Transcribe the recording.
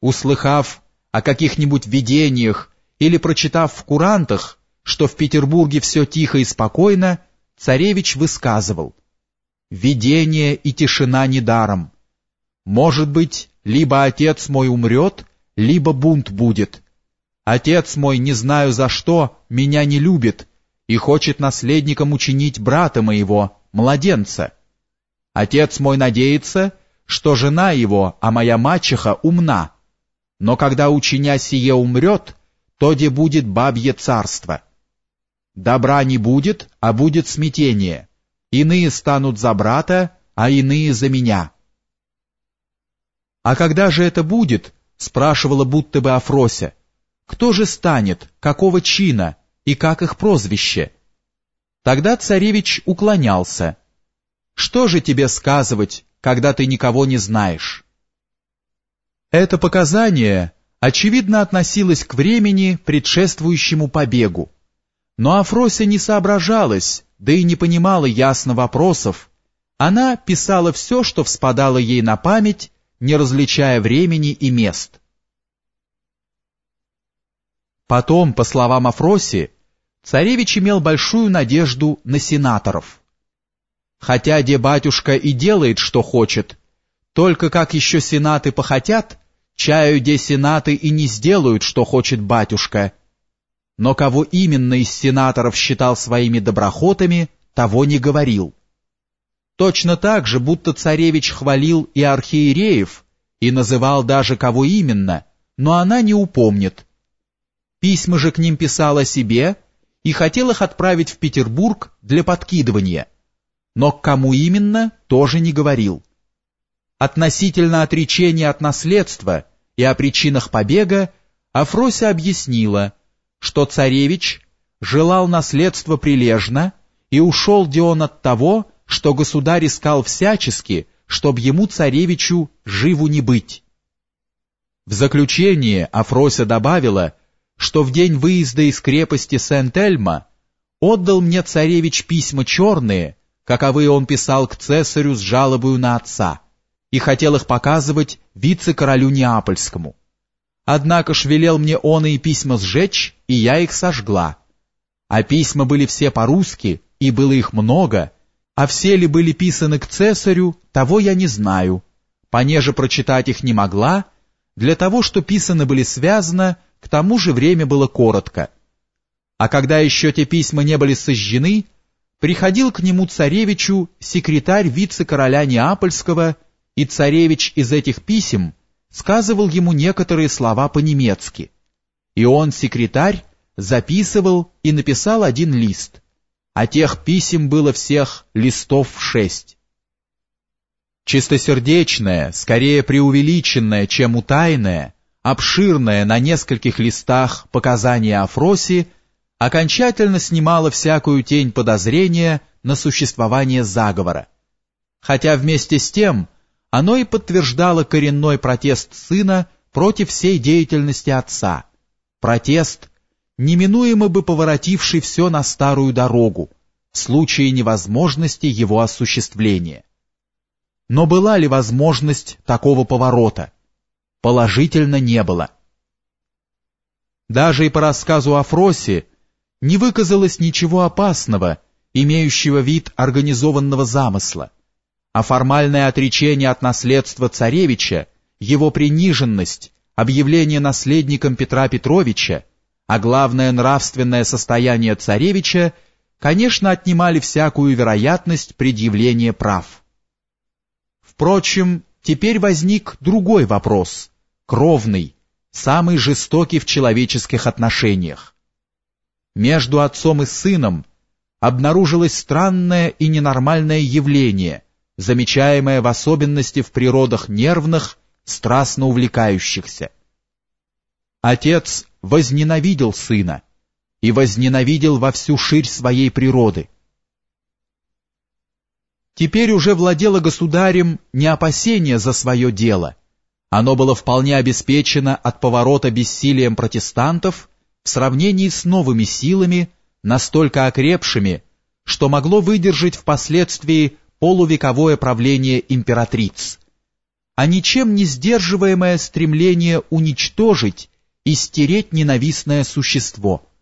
Услыхав о каких-нибудь видениях или прочитав в курантах, что в Петербурге все тихо и спокойно, царевич высказывал «Видение и тишина недаром. Может быть, либо отец мой умрет, либо бунт будет. Отец мой, не знаю за что, меня не любит и хочет наследником учинить брата моего, младенца. Отец мой надеется, что жена его, а моя мачеха, умна, но когда учиня сие умрет, то де будет бабье царство. Добра не будет, а будет смятение. Иные станут за брата, а иные за меня. А когда же это будет, спрашивала будто бы Афрося, кто же станет, какого чина и как их прозвище? Тогда царевич уклонялся. Что же тебе сказывать, когда ты никого не знаешь? Это показание, очевидно, относилось к времени, предшествующему побегу. Но Афрося не соображалась, да и не понимала ясно вопросов. Она писала все, что вспадало ей на память, не различая времени и мест. Потом, по словам Афроси, царевич имел большую надежду на сенаторов. Хотя де батюшка и делает, что хочет, только как еще сенаты похотят, чаю де сенаты и не сделают, что хочет батюшка. Но кого именно из сенаторов считал своими доброхотами, того не говорил. Точно так же, будто царевич хвалил и архиереев, и называл даже кого именно, но она не упомнит. Письма же к ним писал о себе и хотел их отправить в Петербург для подкидывания, но к кому именно, тоже не говорил. Относительно отречения от наследства и о причинах побега Афрося объяснила, что царевич желал наследство прилежно и ушел где он от того, что государь искал всячески, чтоб ему, царевичу, живу не быть. В заключение Афрося добавила, что в день выезда из крепости Сент-Эльма отдал мне царевич письма черные, каковые он писал к цесарю с жалобою на отца и хотел их показывать вице-королю Неапольскому. Однако ж велел мне он и письма сжечь, и я их сожгла. А письма были все по-русски, и было их много, а все ли были писаны к цесарю, того я не знаю. Понеже прочитать их не могла, для того, что писаны были связано, к тому же время было коротко. А когда еще те письма не были сожжены, приходил к нему царевичу секретарь вице-короля Неапольского и царевич из этих писем сказывал ему некоторые слова по-немецки. И он, секретарь, записывал и написал один лист, а тех писем было всех листов шесть. Чистосердечное, скорее преувеличенное, чем утайное, обширное на нескольких листах показание Афроси окончательно снимало всякую тень подозрения на существование заговора. Хотя вместе с тем оно и подтверждало коренной протест сына против всей деятельности отца. Протест, неминуемо бы поворотивший все на старую дорогу, в случае невозможности его осуществления. Но была ли возможность такого поворота? Положительно не было. Даже и по рассказу о Фросе не выказалось ничего опасного, имеющего вид организованного замысла а формальное отречение от наследства царевича, его приниженность, объявление наследником Петра Петровича, а главное нравственное состояние царевича, конечно, отнимали всякую вероятность предъявления прав. Впрочем, теперь возник другой вопрос, кровный, самый жестокий в человеческих отношениях. Между отцом и сыном обнаружилось странное и ненормальное явление, замечаемое в особенности в природах нервных, страстно увлекающихся. Отец возненавидел сына и возненавидел во всю ширь своей природы. Теперь уже владело государем не опасение за свое дело, оно было вполне обеспечено от поворота бессилием протестантов в сравнении с новыми силами, настолько окрепшими, что могло выдержать впоследствии полувековое правление императриц, а ничем не сдерживаемое стремление уничтожить и стереть ненавистное существо –